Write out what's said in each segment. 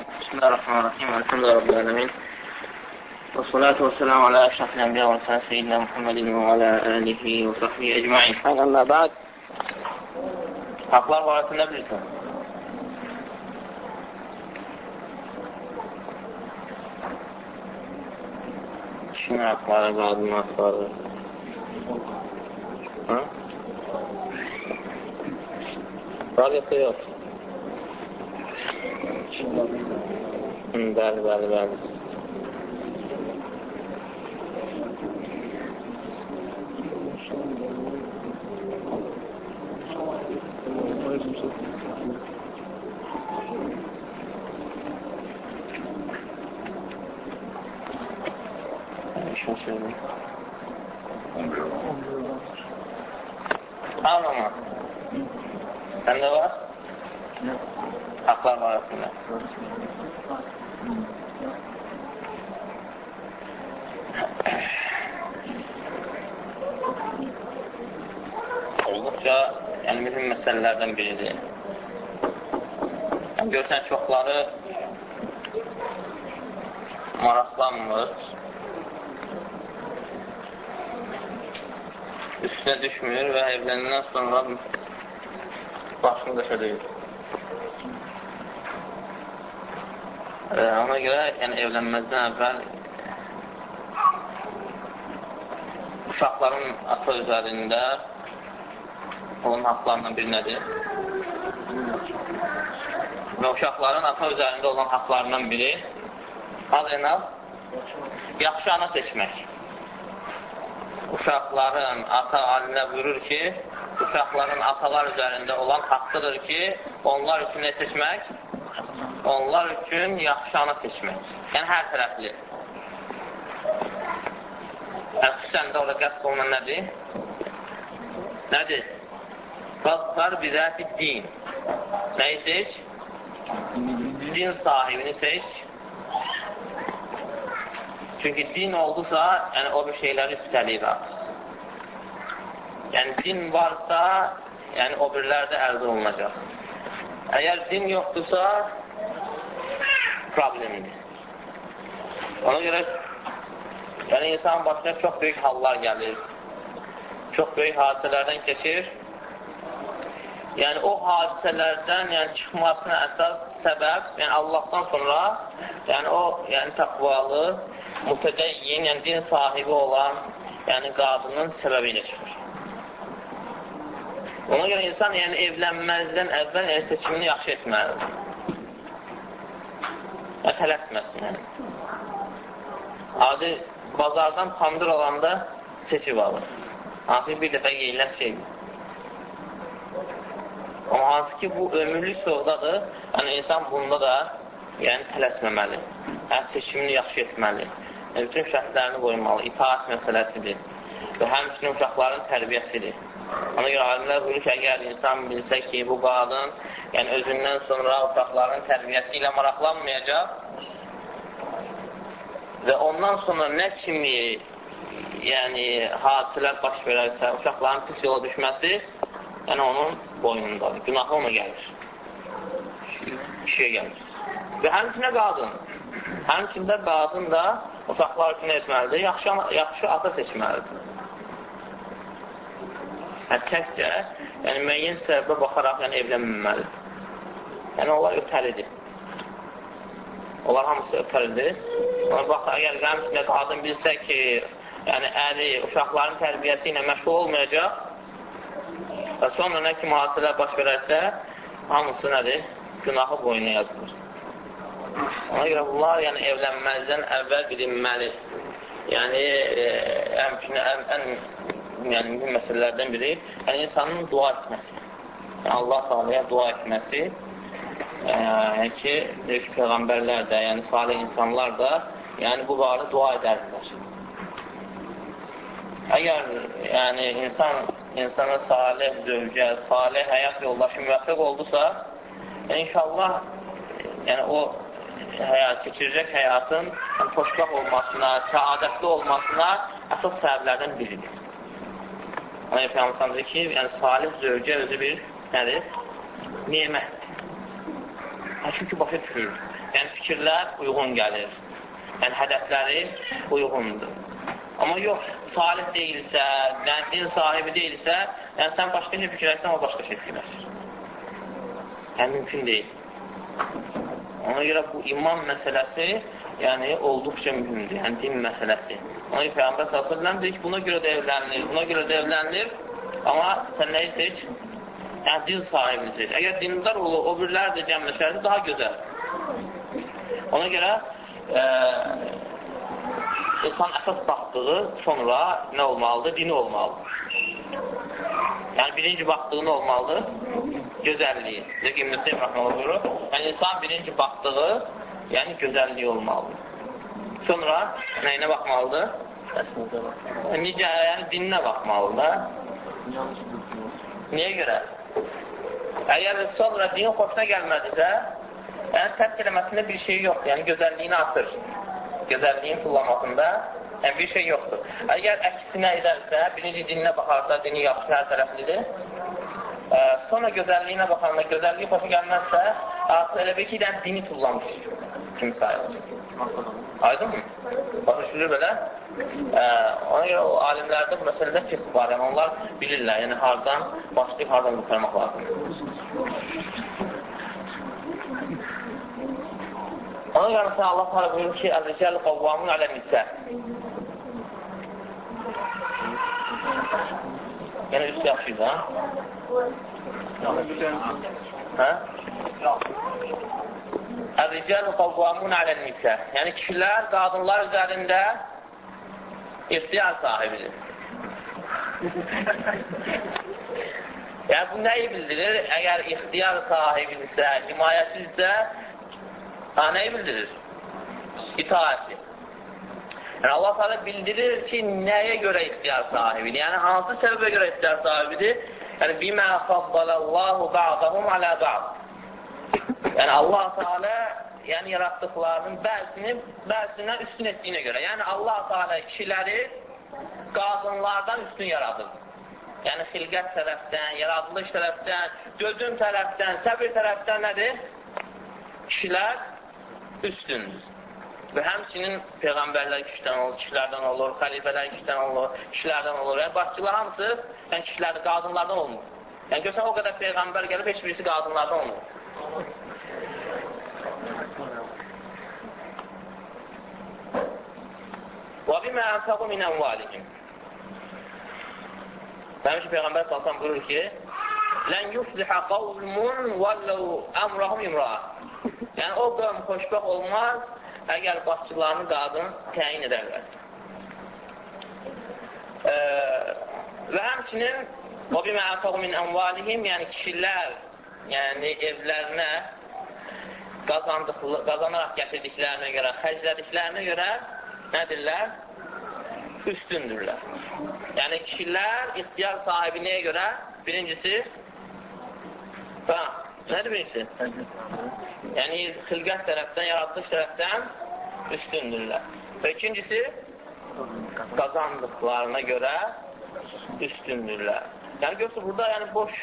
بسم الله الرحمن الرحيم الحمد لله رب العالمين والصلاة والسلام على أشرف الأنبياء والرسول سيدنا محمد وعلى آله وصحبه أجمعين أما بعد Haqlar barəsində bilirsən. Kişinin haqları, qadının haqları. Ha? Var yoxsa yox? Hı, bəli, bəli, bəli. Anlamadım. Sende var? Yok. Haklar var aslında. Olduqca yəni, mühüm məsələlərdən biridir. Yəni, görsən, çoxları maraqlanmır, üstünə düşmür və evləndən sonra başını qışa deyir. E, ona görə yəni, evlənməzdən əvvəl uşaqların ata üzərində onun haqlarından bir nədir? Və uşaqların ata üzərində olan haqlarından biri Azənal yaxşı ana seçmək. Uşaqların ata alinə buyurur ki, uşaqların atalar üzərində olan haqqıdır ki, onlar üçün nə seçmək? Onlar üçün yaxşı ana seçmək. Yəni, hər tərəfli. Xüsusən də orada qəsb olunan nədir? Nədir? Fəzfər bizəti din. Nəyi seç? Din sahibini seç. Çünki din oldusa, yəni o bir şeyləri üstəliyir artıq. Yəni, din varsa, yəni o birlər də əldə olunacaq. Əgər din yoxdursa, problemdir. Ona görə yəni, insan başına çox böyük hallar gəlir. Çox böyük hadisələrdən keçir. Yəni, o hadisələrdən yəni, çıxmasına əsas səbəb, yəni Allahdan sonra, yəni o, yəni təqvalı, mütədəyyin, yəni din sahibi olan, yəni qadının səbəbi ilə çıxır. Ona görə insan yəni evlənməzdən əvvəl yəni, seçimini yaxşı etməlidir. Və tələsməsin. Yəni. Adi bazardan pandır alanda seçib alır. Hansı bir dəfə yeyilən şeydir. Amma hansı ki, bu ömürlük sovdadır, yəni insan bunda da yəni, tələsməməli, yəni, seçimini yaxşı etməli, yəni, bütün şərtlərini qoymalı, itaat məsələsidir və həmçinin uşaqların tərbiyəsidir. Ona görə alimlər buyurur ki, əgər insan bilsə ki, bu qadın yəni, özündən sonra uşaqların tərbiyəsi ilə maraqlanmayacaq və ondan sonra nə kimi yəni, hadisələr baş verərsə, uşaqların pis yola düşməsi yəni onun boynundadır. Günahı ona gəlir. Kişiyə gəlir. Və həmçinə qadın. Həmçində qadın da uşaqlar üçün etməlidir. Yaxşı, yaxşı ata seçməlidir. Yəni, təkcə, yəni müəyyən səbəbə baxaraq yəni, evlənməməlidir. Yəni, onlar ötəlidir. Onlar hamısı ötəlidir. Ona bax, əgər həmçində qadın bilsə ki, yəni əri uşaqların tərbiyəsi ilə məşğul olmayacaq, Və sonra nə kimi hadisələr baş verərsə, hamısı nədir? Günahı boyuna yazılır. Ona görə bunlar yəni, evlənməzdən əvvəl bilinməli. Yəni, e, həmçinin ən, ən yəni, mühüm məsələlərdən biri yəni, insanın dua etməsi. Yəni, Allah Teala'ya dua etməsi e, ki, deyir ki, Peyğəmbərlər də, yəni salih insanlar da yəni, bu barədə dua edərdilər. Əgər yəni, insan insana salih zövcə, salih həyat yoldaşı müvəffəq oldusa, inşallah yəni o həyat, keçirecək həyatın xoşbəxt olmasına, səadətli olmasına əsas səbəblərdən biridir. Ona Peyğəmbər deyir ki, yəni salih zövcə özü bir nədir? Nemətdir. Çünki başa düşür. Yəni fikirlər uyğun gəlir. Yəni, hədəfləri uyğundur. Amma yox, salih deyilsə, yəni din sahibi deyilsə, yəni sən başqa şey fikirləşsən, o başqa şey fikirləşir. Yəni, mümkün deyil. Ona görə bu iman məsələsi, yəni olduqca mühümdür, yəni din məsələsi. Ona görə Peyğəmbər s.ə.v deyir ki, buna görə də evlənilir, buna görə də evlənilir, amma sən nəyi seç? Yəni, din sahibini seç. Əgər dindar olur, o birlər də cəmləşərsə daha gözəl. Ona görə e, insan əsas baxdığı sonra nə olmalıdır? Dini olmalıdır. Yəni, birinci baxdığı nə olmalıdır? Gözəlliyi. Zəki İbn-i Seyyid insan birinci baxdığı, yəni gözəlliyi olmalıdır. Sonra nəyinə baxmalıdır? Necə, yəni dininə baxmalıdır. Niyə görə? Əgər sonra dinin xoşuna gəlmədisə, yəni tərk eləməsində bir şey yoxdur. Yəni gözəlliyini atır gözəlliyin tullamasında yəni, bir şey yoxdur. Əgər əksinə edərsə, birinci dininə baxarsa, dini yaxşı hər tərəflidir. E, sonra gözəlliyinə baxanda, gözəlliyi xoşu gəlməzsə, artıq elə bir ki, dən dini tullamış kimi sayılır. Aydın mı? Başlaşılır belə. E, ona görə o alimlərdə bu məsələdə fiqh var. Yəni, onlar bilirlər, yəni hardan başlayıb, hardan qurtarmaq lazımdır. Ona məsələn, Allah təala buyurur ki, "Əl-ricəl qavvamun alə-nisə." Yəni üst yaxşıydı, ha? Hə? Əl-ricəl qavvamun alə-nisə. Yəni kişilər qadınlar üzərində ixtiyar sahibidir. yəni bu nəyi bildirir? Əgər ixtiyar sahibidirsə, himayəsizsə, Ha, nəyi bildirir? İtaati. Yəni, Allah Teala bildirir ki, nəyə görə ixtiyar sahibidir? Yəni, hansı səbəbə görə ixtiyar sahibidir? Yəni, bimə faddalallahu ba'dahum alə ba'd. Yəni, Allah Teala yəni, yaratdıqlarının bəzisini bəzisinə üstün etdiyinə görə. Yəni, Allah Teala kişiləri qadınlardan üstün yaradır. Yəni, xilqət tərəfdən, yaradılış tərəfdən, dözüm tərəfdən, səbir tərəfdən nədir? Kişilər üstündür. Və həmçinin peyğəmbərlər kişidən olur, kişilərdən olur, xəlifələr kişidən olur, kişilərdən olur. Yəni, başçılar hamısı yəni, kişilərdən, qadınlardan olmur. Yəni, görsən, o qədər peyğəmbər gəlib, heç birisi qadınlardan olmur. Və bimə ənfəqu min ənvalihim. Demiş Peyğəmbər salsan buyurur ki, Lən yuflihə qavmun vəlləv əmrahum imra'a. Yəni, o qövm xoşbəx olmaz, əgər başçılarını qadın təyin edərlər. E, və həmçinin o bimə ətəqu min əmvalihim, yəni kişilər yəni evlərinə qazanaraq gətirdiklərinə görə, xərclədiklərinə görə nədirlər? Üstündürlər. Yəni kişilər ixtiyar sahibi nəyə görə? Birincisi, və Nədir birincisi? Yəni, xilqət tərəfdən, yaradılış tərəfdən üstündürlər. Və ikincisi, qazandıqlarına görə üstündürlər. Yəni, görsə, burada yəni, boş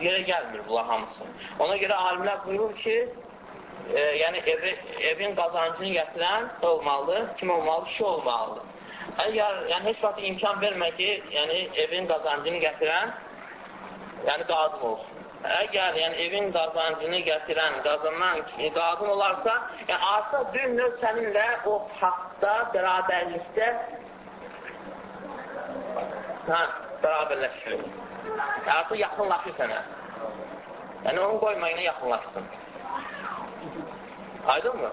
yerə gəlmir bunlar hamısı. Ona görə alimlər buyurur ki, e, yəni evi, evin qazancını gətirən olmalıdır, kim olmalıdır? Kişi olmalıdır. Əgər yəni, heç vaxt imkan vermə ki, yəni evin qazancını gətirən yəni qadın olsun əgər yəni, evin qazancını gətirən, qazanan qadın olarsa, yəni, artıq bir növ səninlə o haqda, bərabərlikdə hə, bərabərləşir. Artıq yaxınlaşır sənə. Yəni, onu qoymayına yaxınlaşsın. Aydın mı?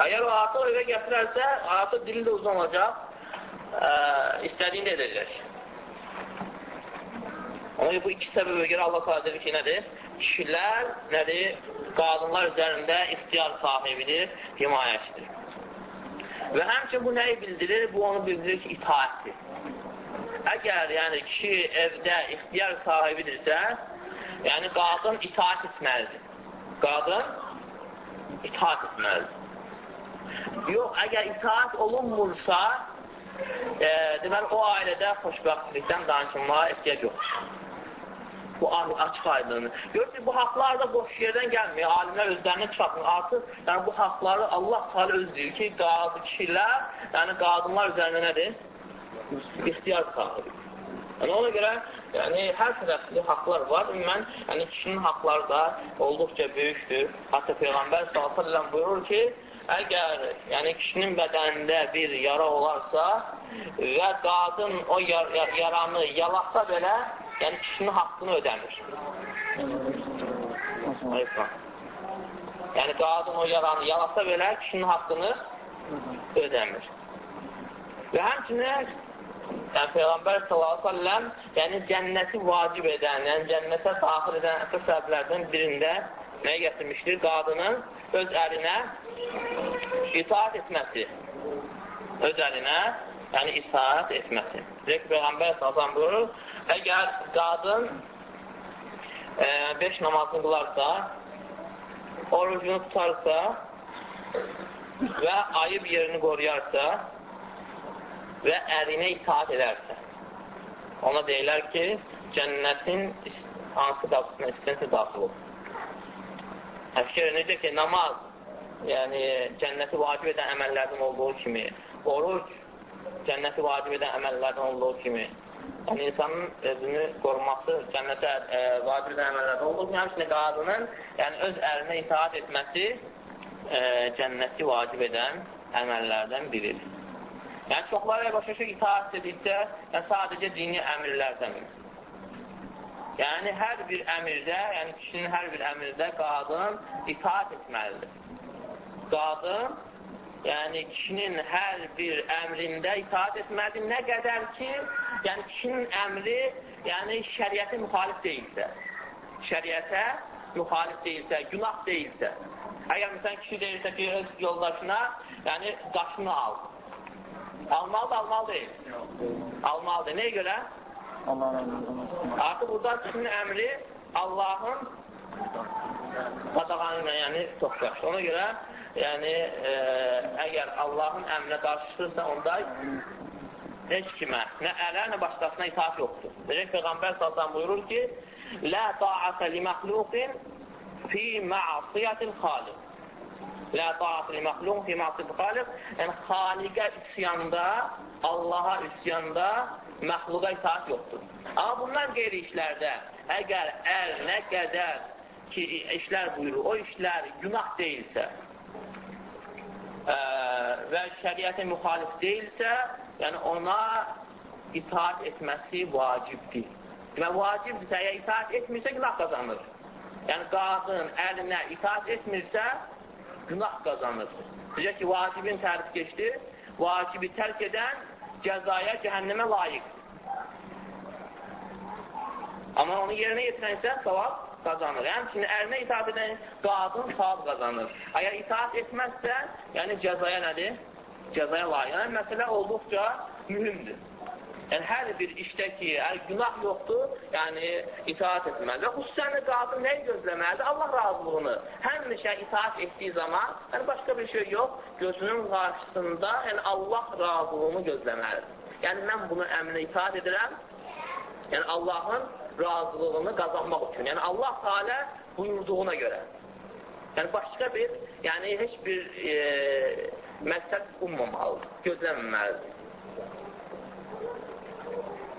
Əgər o artıq evə gətirərsə, artıq dili də uzun olacaq, ə, istədiyini edəcək. Ona bu iki səbəbə görə Allah Teala dedi ki, nədir? Kişilər nədir? Qadınlar üzərində ixtiyar sahibidir, himayəçidir. Və həmçin bu nəyi bildirir? Bu onu bildirir ki, itaətdir. Əgər yəni kişi evdə ixtiyar sahibidirsə, yəni qadın itaət etməlidir. Qadın itaət etməlidir. Yox, əgər itaət olunmursa, e, deməli o ailədə xoşbəxtlikdən danışılmağa ehtiyac yoxdur. Bu açıq aydın. Görürsünüz, bu haqlar da boş yerdən gəlmir. Alimlər özlərinə çıxartmır. Artıq yəni, bu haqları Allah Teala öz deyir ki, qadın kişilər, yəni qadınlar üzərində nədir? İxtiyar sahibi. Yəni, ona görə yəni, hər tərəfli haqlar var. Ümumən, yəni, kişinin haqları da olduqca böyükdür. Hatta Peyğəmbər s.ə.v buyurur ki, əgər yəni, kişinin bədənində bir yara olarsa və qadın o yar yaranı yalatsa belə, Yəni, kişinin haqqını ödəmir. Yəni, qadın o yaranı yalasa belə kişinin haqqını ödəmir. Və həmçinin yəni, Peyğəmbər s.ə.v yəni cənnəti vacib edən, yəni cənnətə daxil edən əsas səbəblərdən birində nəyə gətirmişdir? Qadının öz ərinə itaat etməsi. Öz ərinə yəni itaat etməsi. Deyək, Peyğəmbər s.ə.v buyurur, əgər qadın e, beş namazını qılarsa, orucunu tutarsa və ayıb yerini qoruyarsa və ərinə itaat edərsə, ona deyilər ki, cənnətin hansı qapısına istəyirsə daxil olur. Əfkər necə ki, namaz, yəni cənnəti vacib edən əməllərdən olduğu kimi, oruc cənnəti vacib edən əməllərdən olduğu kimi, yəni insanın özünü qoruması cənnətə e, vacib olduğu kimi, həmçinin qadının yəni öz ərinə itaat etməsi e, cənnəti vacib edən əməllərdən biridir. Yəni, çoxları başa düşür, itaat dedikdə yəni, sadəcə dini əmirlərdəndir. Yəni, hər bir əmirdə, yəni kişinin hər bir əmirdə qadın itaat etməlidir. Qadın yəni kişinin hər bir əmrində itaat etməlidir. Nə qədər ki, yəni kişinin əmri yəni şəriətə müxalif deyilsə, şəriətə müxalif deyilsə, günah deyilsə. Əgər məsələn kişi deyirsə ki, öz yoldaşına, yəni daşını al. Almalı da almalı deyil. Almalıdır. Nəyə görə? Artıq burada kişinin əmri Allahın qadağanı ilə yəni toxlaşır. Ona görə yəni e, əgər Allahın əmrinə qarşı çıxırsa, onda heç kimə, nə ələ, nə başqasına itaat yoxdur. Necə Peyğəmbər sallallahu buyurur ki, Lə ta'atə li məxluqin fi ma'asiyyətil xaliq. Lə ta'atə li məxluqin fi ma'asiyyətil xaliq. Yəni, xaliqə üsyanda, Allaha üsyanda məxluqa itaat yoxdur. Amma bundan qeyri işlərdə, əgər əl nə qədər ki, işlər buyurur, o işlər günah deyilsə, ə, və şəriətə müxalif deyilsə, yəni ona itaat etməsi vacibdir. Və vacibdirsə, əgər itaat etmirsə, günah qazanır. Yəni, qadın əlinə itaat etmirsə, günah qazanır. Necə ki, vacibin tərif keçdi, vacibi tərk edən cəzaya, cəhənnəmə layiqdir. Amma onu yerinə yetirənsə, savab qazanır. Həmçinin ərinə itaat edən qadın savab qazanır. Əgər itaat etməzsə, yəni cəzaya nədir? Cəzaya layiq. Yəni, məsələ olduqca mühümdür. Yəni, hər bir işdə ki, əgər günah yoxdur, yəni itaat etməlidir. Və xüsusən də qadın nəyi gözləməlidir? Allah razılığını. Həmişə itaat etdiyi zaman, yəni başqa bir şey yox, gözünün qarşısında yəni Allah razılığını gözləməlidir. Yəni, mən bunu əmrinə itaat edirəm, yəni Allahın razılığını qazanmaq üçün. Yəni Allah Teala buyurduğuna görə. Yəni başqa bir, yəni heç bir e, məqsəd ummamalıdır, gözləməməlidir.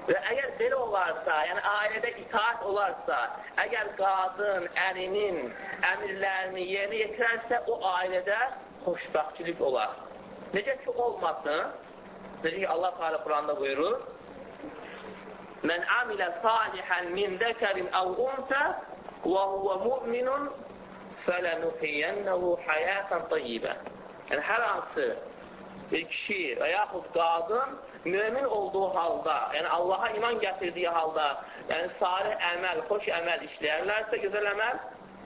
Və əgər belə olarsa, yəni ailədə itaat olarsa, əgər qadın ərinin əmirlərini yerinə yetirərsə, o ailədə xoşbəxtçilik olar. Necə ki, olmasın, necə ki, Allah Teala Quranda buyurur, Mən amilə salihan min zəkərin əv unsə və huvə müminun fələnuhiyyənəhu həyətən tayyibə. Yəni, hər hansı bir kişi və yaxud qadın mümin olduğu halda, yəni Allaha iman gətirdiyi halda, yəni salih əməl, xoş əməl işləyərlərsə, gözəl əməl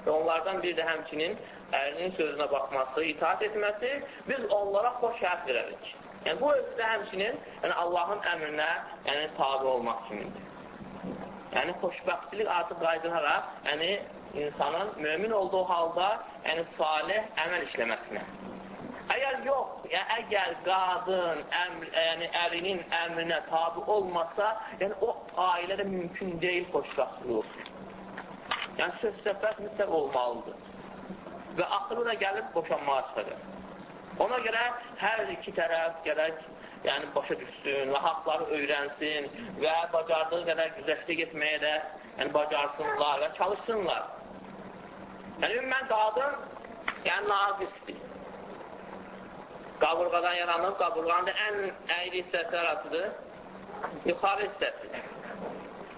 və onlardan bir də həmçinin ərinin sözünə baxması, itaat etməsi, biz onlara xoş həyat verərik. Yəni, bu özü də həmçinin yəni, Allahın əmrinə yəni, tabi olmaq kimidir. Yəni, xoşbəxtçilik artıq qaydılaraq, yəni, insanın mömin olduğu halda yəni, salih əməl işləməsinə. Əgər yox, yəni, əgər qadın əmr, yəni, ərinin əmrinə tabi olmasa, yəni, o ailədə mümkün deyil xoşbəxtçilik. Yəni, söz-söhbət mütləq olmalıdır. Və axırı da gəlib boşanmağa çıxacaq. Ona görə hər iki tərəf gərək yəni başa düşsün və haqları öyrənsin və bacardığı qədər güzəştə getməyə də yəni, bacarsınlar və çalışsınlar. Yəni, ümumən qadın yəni, naqisdir. Qaburqadan yaranıb, qaburqanın da ən əyri hissəsi arasıdır, yuxarı hissəsi.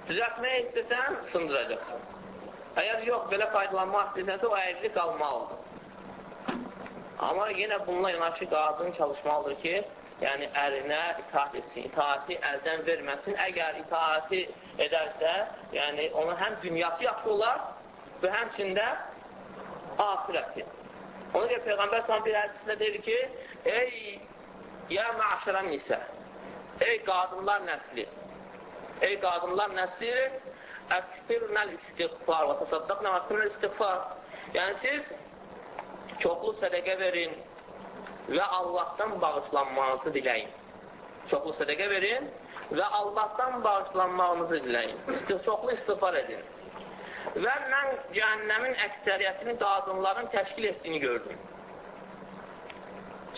Düzəltməyə istəsən, sındıracaqsın. Əgər yox, belə faydalanmaq istəsənsə, o əyrilik qalmalıdır. Amma yenə bununla yanaşı qadın çalışmalıdır ki, yəni ərinə itaat etsin, itaati əldən verməsin. Əgər itaati edərsə, yəni onun həm dünyası yaxşı olar və həmçində ahirəti. Ona görə Peyğəmbər sana bir hədisində deyir ki, ey ya məşərəm nisə, ey qadınlar nəsli, ey qadınlar nəsli, əksirnəl istiğfar və təsaddaqnə və istiğfar. Yəni siz çoxlu sədəqə verin və Allahdan bağışlanmanızı diləyin. Çoxlu sədəqə verin və Allahdan bağışlanmağınızı diləyin. Çoxlu istiğfar edin. Və mən cəhənnəmin əksəriyyətini qadınların təşkil etdiyini gördüm.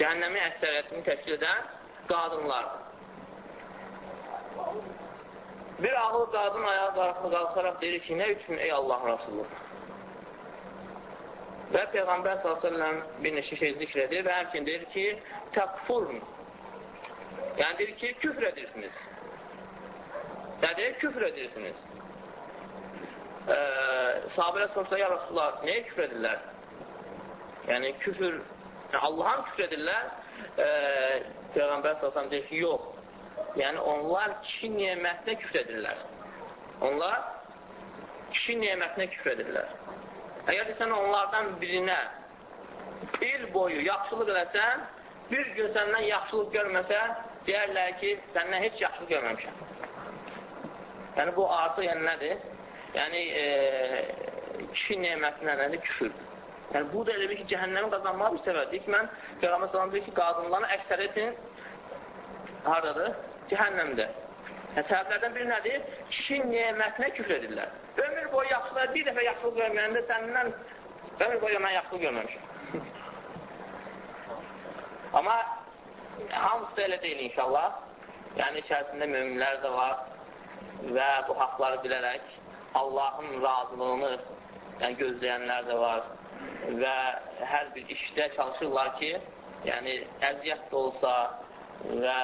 Cəhənnəmin əksəriyyətini təşkil edən qadınlardır. Bir ağıl qadın ayağa qalxaraq deyir ki, nə üçün ey Allahın Rasulullah? Və Peyğəmbər s.ə.v bir neçə şey zikr edir və həmçin deyir ki, təkfurun. Yəni deyir ki, küfr edirsiniz. Yəni küfr edirsiniz. Ee, sahabələ sorsa, ya Rasulullah, nəyə küfr edirlər? Yəni küfür, yəni, Allah'a küfr edirlər? Ee, Peyğəmbər s.ə.v deyir ki, yox. Yəni onlar kişi nimətinə küfr edirlər. Onlar kişi nimətinə küfr edirlər. Əgər sən onlardan birinə il boyu yaxşılıq eləsən, bir gün səndən yaxşılıq görməsə, deyərlər ki, səndən heç yaxşılıq görməmişəm. Yəni, bu artıq yəni nədir? Yəni, e, kişi nemətinə nədir? Küfürdür. Yəni, bu da elə bir ki, cəhənnəmi qazanmaq bir səbəbdir ki, mən Peyğəmbər salam deyir ki, qadınların əksəriyyətin haradadır? Cəhənnəmdə. Yəni, səbəblərdən biri nədir? Kişi nemətinə küfr edirlər. Ömür boyu yaxşılığa bir dəfə yaxşılıq görməyəndə səndən ömür boyu mən yaxşılıq görməmişəm. Amma hamısı da elə deyil inşallah. Yəni içərisində müminlər də var və bu haqları bilərək Allahın razılığını yəni, gözləyənlər də var və hər bir işdə çalışırlar ki, yəni əziyyət də olsa və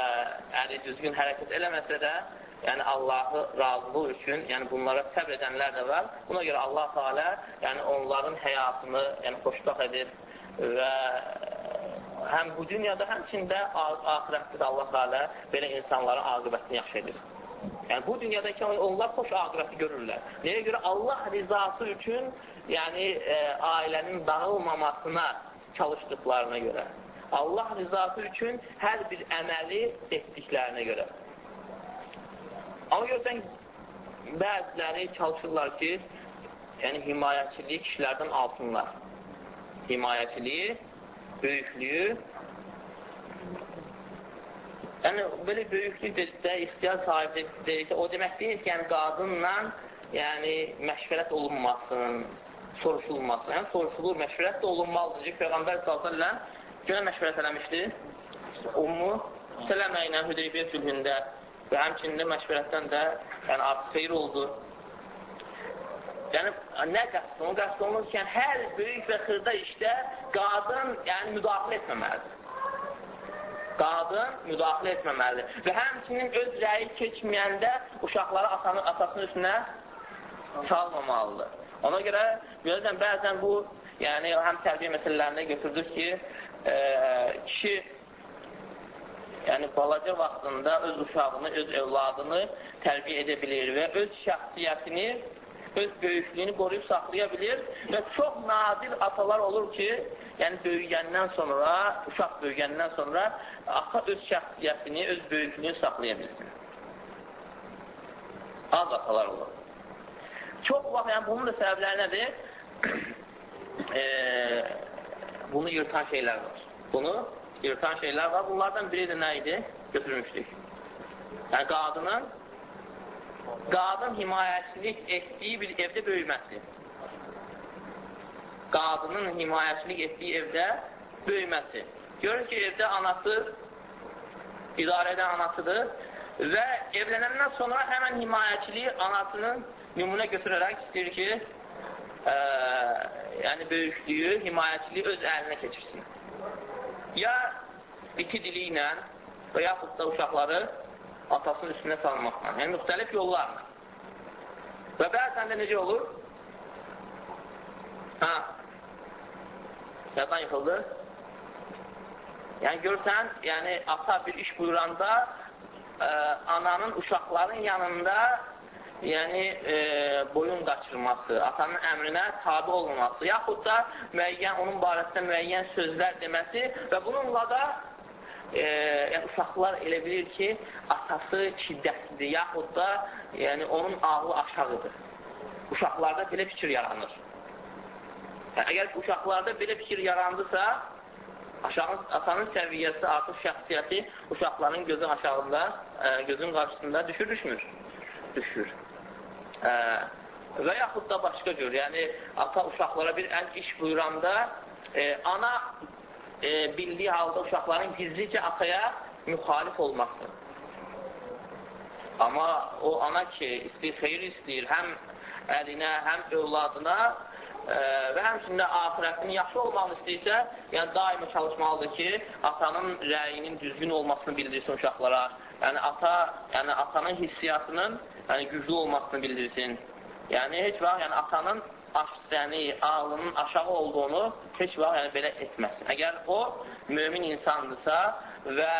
əri düzgün hərəkət eləməsə də yəni Allahı razılıq üçün, yəni bunlara səbr edənlər də var. Buna görə Allah Teala yəni onların həyatını yəni xoşbəxt edir və həm bu dünyada, həmçində axirətdə də Allah Teala belə insanların aqibətini yaxşı edir. Yəni bu dünyadakı onlar xoş aqibəti görürlər. Nəyə görə Allah rizası üçün, yəni e, ailənin dağılmamasına çalışdıqlarına görə. Allah rizası üçün hər bir əməli etdiklərinə görə. Amma görsən, bəziləri çalışırlar ki, yəni himayəçiliyi kişilərdən alsınlar. Himayəçiliyi, böyüklüyü. Yəni, belə böyüklük dedikdə, ixtiyar sahibi dedikdə, o demək deyil ki, yəni qadınla yəni, məşvərət olunmasın, soruşulmasın. Yəni, soruşulur, məşvərət də olunmalıdır ki, Peyğəmbər s.ə.v günə məşvərət eləmişdi. Ummu Sələmə ilə Hüdeybiyyə sülhündə və həmçində məşvərətdən də yəni, xeyir oldu. Yəni, nə qəsd olunur? Qəsd olunur ki, yəni, hər böyük və xırda işdə qadın yəni, müdaxilə etməməlidir. Qadın müdaxilə etməməlidir. Və həmçinin öz rəyi keçməyəndə uşaqları atanın, atasının üstünə salmamalıdır. Ona görə, görürsən, bəzən bu, yəni, həm tərbiyə məsələlərində götürdür ki, e, kişi yəni balaca vaxtında öz uşağını, öz övladını tərbiyə edə bilir və öz şəxsiyyətini, öz böyüklüyünü qoruyub saxlaya bilir və çox nadir atalar olur ki, yəni böyüyəndən sonra, uşaq böyüyəndən sonra ata öz şəxsiyyətini, öz böyüklüyünü saxlaya bilsin. Az atalar olur. Çox vaxt, yəni bunun da səbəbləri nədir? e, bunu yırtan şeylər var. Bunu yırtan şeylər var. Bunlardan biri də nə idi? Götürmüşdük. Yəni, qadının qadın himayəçilik etdiyi bir evdə böyüməsi. qadının himayəçilik etdiyi evdə böyüməsi. Görür ki, evdə anası idarə edən anasıdır və evlənəndən sonra həmən himayəçiliyi anasının nümunə götürərək istəyir ki, ə, yəni böyüklüyü, himayəçiliyi öz əlinə keçirsin. Ya iti dili ilə və yaxud da uşaqları atasının üstünə salmaqla, yəni müxtəlif yollarla. Və bəzən də necə olur? Hə, yadan yıxıldı. Yəni görsən, yəni ata bir iş buyuranda ə, ananın uşaqların yanında yəni e, boyun qaçırması, atanın əmrinə tabi olmaması, yaxud da müəyyən, onun barəsində müəyyən sözlər deməsi və bununla da e, yəni, uşaqlar elə bilir ki, atası şiddətlidir, yaxud da yəni, onun ağlı aşağıdır. Uşaqlarda belə fikir yaranır. Yəni, əgər uşaqlarda belə fikir yarandısa, aşağı, atanın səviyyəsi, artıq şəxsiyyəti uşaqların gözün aşağında, ə, gözün qarşısında düşür, düşmür? Düşür. Ə, və yaxud da başqa cür, yəni ata uşaqlara bir ən iş buyuranda, e, ana e, bildiyi halda uşaqların gizlicə ataya müxalif olması. Amma o ana ki, istəyir, xeyir istəyir, həm əlinə, həm övladına ə, və həmçində ahirətinin yaxşı olmağını istəyirsə, yəni daima çalışmalıdır ki, atanın rəyinin düzgün olmasını bildirsin uşaqlara. Yəni ata, yəni atanın hissiyatının yəni güclü olmasını bildirsin. Yəni heç vaxt yəni atanın aşsəni, ağlının aşağı olduğunu heç vaxt yəni belə etməsin. Əgər o mömin insandırsa və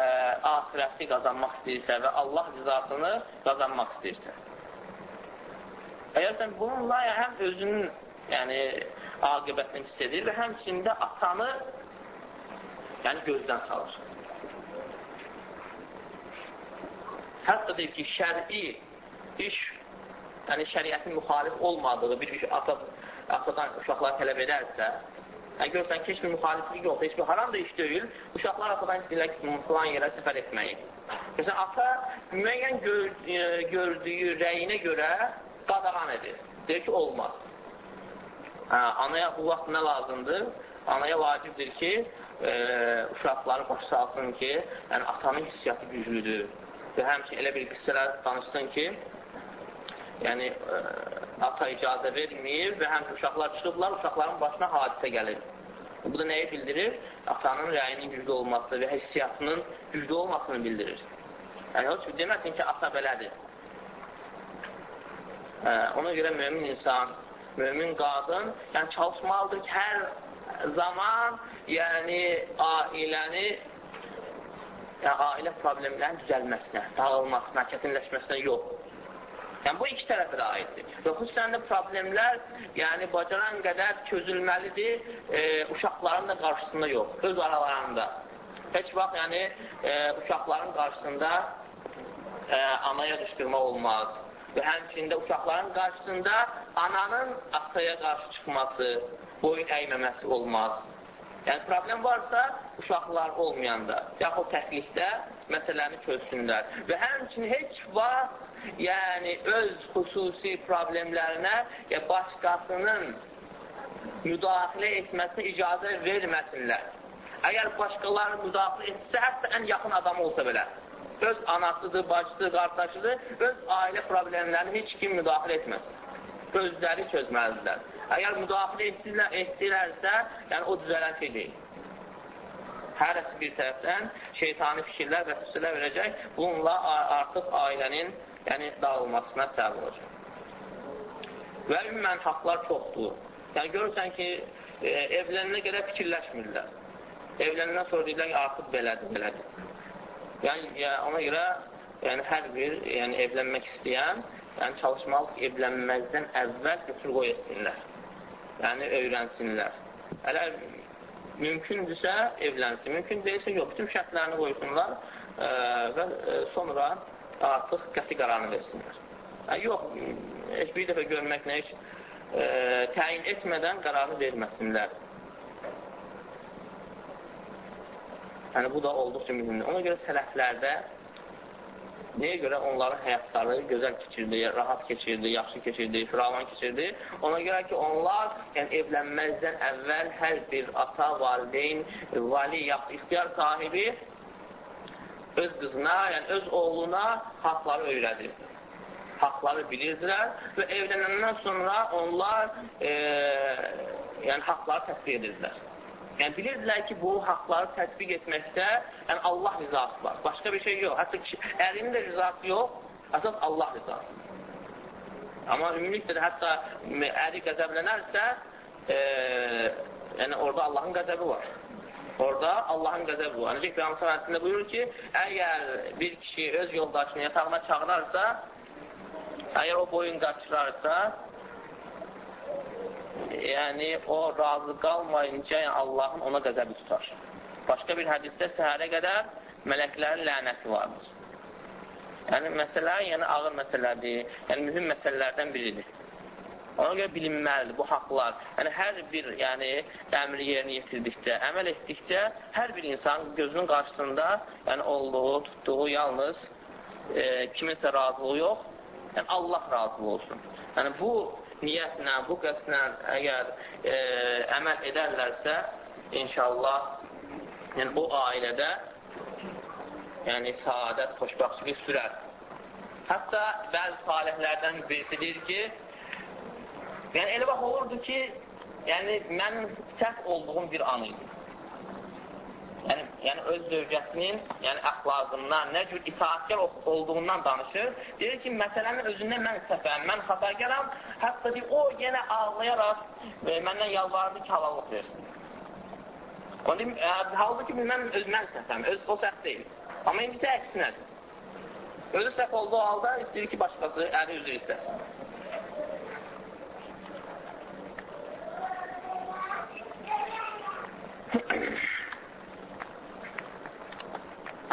ə, ahirəti qazanmaq istəyirsə və Allah rizasını qazanmaq istəyirsə. Əgər sən bununla yəni, həm özünün yəni aqibətini pis edir və həmçində atanı yəni gözdən salır. Hətta deyir ki, şəri iş, yəni şəriətin müxalif olmadığı bir iş ata, atadan uşaqlar tələb edərsə, yəni görsən ki, heç bir müxaliflik yoxdur, heç bir haram da iş deyil, uşaqlar atadan istəyirlər ki, filan yerə səfər etməyi. Məsələn, ata müəyyən gör, e, gördüyü rəyinə görə qadağan edir. Deyir ki, olmaz. Hə, anaya bu vaxt nə lazımdır? Anaya vacibdir ki, e, uşaqları başa salsın ki, yəni atanın hissiyatı güclüdür. Və həmçin elə bir qıssələr danışsın ki, yəni e, ata icazə verməyir və həmçin uşaqlar çıxıblar, uşaqların başına hadisə gəlir. Bu da nəyi bildirir? Atanın rəyinin güclü olması və hissiyatının güclü olmasını bildirir. Yəni, o üçün deməsin ki, ata belədir. Hə, ona görə mümin insan mömin qadın, yəni çalışmalıdır ki, hər zaman yəni ailəni yəni, ailə problemlərinin düzəlməsinə, dağılmasına, çətinləşməsinə yox. Yəni, bu iki tərəfə də aiddir. Və xüsusən də problemlər, yəni, bacaran qədər çözülməlidir e, uşaqların da qarşısında yox, öz aralarında. Heç vaxt, yəni, e, uşaqların qarşısında e, anaya düşdürmə olmaz və həmçində uşaqların qarşısında ananın ataya qarşı çıxması, boyun əyməməsi olmaz. Yəni, problem varsa, uşaqlar olmayanda, yaxud təklikdə məsələni çözsünlər. Və həmçin heç vaxt, yəni, öz xüsusi problemlərinə ya başqasının müdaxilə etməsinə icazə verməsinlər. Əgər başqaları müdaxilə etsə, hətta ən yaxın adam olsa belə, öz anasıdır, bacısıdır, qardaşıdır, öz ailə problemlərini heç kim müdaxilə etməsin. Özləri çözməlidirlər. Əgər müdaxilə etdilər, etdilərsə, yəni o düzələn şey deyil. Hərəsi bir tərəfdən şeytani fikirlər və füsülər verəcək, bununla artıq ailənin yəni, dağılmasına səbəb olacaq. Və ümumən haqlar çoxdur. Yəni görürsən ki, e, evlənənə görə fikirləşmirlər. Evlənəndən sonra deyirlər ki, artıq belədir, belədir. Yəni, yəni ona görə yəni, hər bir yəni, evlənmək istəyən yəni, çalışmalı evlənməzdən əvvəl götür qoy etsinlər. Yəni, öyrənsinlər. Hələ mümkündürsə evlənsin, mümkün deyilsə yox, bütün şərtlərini qoysunlar ə, və ə, sonra artıq qəti qararını versinlər. Yəni, yox, heç bir dəfə görməklə heç ə, təyin etmədən qərarını verməsinlər. Yəni, bu da olduqca mühümdür. Ona görə sələflərdə Nəyə görə onların həyatları gözəl keçirdi, rahat keçirdi, yaxşı keçirdi, firavan keçirdi? Ona görə ki, onlar yəni, evlənməzdən əvvəl hər bir ata, valideyn, vali, yaxşı, ixtiyar sahibi öz qızına, yəni öz oğluna haqları öyrədirdi. Haqları bilirdilər və evlənəndən sonra onlar e, yəni, haqları tətbiq edirdilər. Yəni, bilirdilər ki, bu haqları tətbiq etməkdə yəni, Allah rizası var. Başqa bir şey yox. Hətta ki, ərinin də rizası yox, əsas Allah rizası. Amma ümumilikdə də hətta əri qəzəblənərsə, e, yəni orada Allahın qəzəbi var. Orada Allahın qəzəbi var. Necə Peyğəmbər hədisində buyurur ki, əgər bir kişi öz yoldaşını yatağına çağırarsa, əgər o boyun qaçırarsa, yəni o razı qalmayınca yəni, Allahın ona qəzəbi tutar. Başqa bir hədisdə səhərə qədər mələklərin lənəti vardır. Yəni, məsələ, yəni ağır məsələdir, yəni mühüm məsələlərdən biridir. Ona görə bilinməlidir bu haqlar. Yəni, hər bir yəni, əmri yerinə yetirdikdə, əməl etdikdə, hər bir insan gözünün qarşısında yəni, olduğu, tutduğu yalnız e, kiminsə razılığı yox, yəni Allah razılığı olsun. Yəni, bu niyyətlə, bu qəsdlə əgər e, əməl edərlərsə, inşallah yəni, o ailədə yəni, saadət, xoşbaxtçılıq sürər. Hətta bəzi salihlərdən birisi deyir ki, yəni elə vaxt olurdu ki, yəni mənim səhv olduğum bir an idi. Yəni, öz zövcəsinin yəni əxlaqından, nə cür itaətkar olduğundan danışır. Deyir ki, məsələnin özündə mən səhvəm, mən xəfəgəram. Hətta deyir, o yenə ağlayaraq e, məndən yalvardı ki, halallıq versin. Deyim, e, halbuki mən öz mən səhvəm, öz o səhv deyil. Amma indi isə əksinədir. Özü səhv olduğu halda istəyir ki, başqası əri üzr istəsin.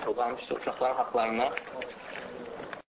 olan işte uşaqların haqlarını